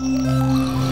Música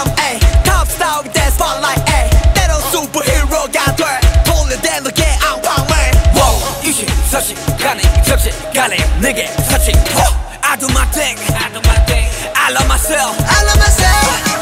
참 ay top star with that spotlight ay 때론 superhero가 돼 돌려대 너게 안 광물 wow it, 접시간에 내게 사칭 I do my thing. I do my thing. I love myself. I love myself.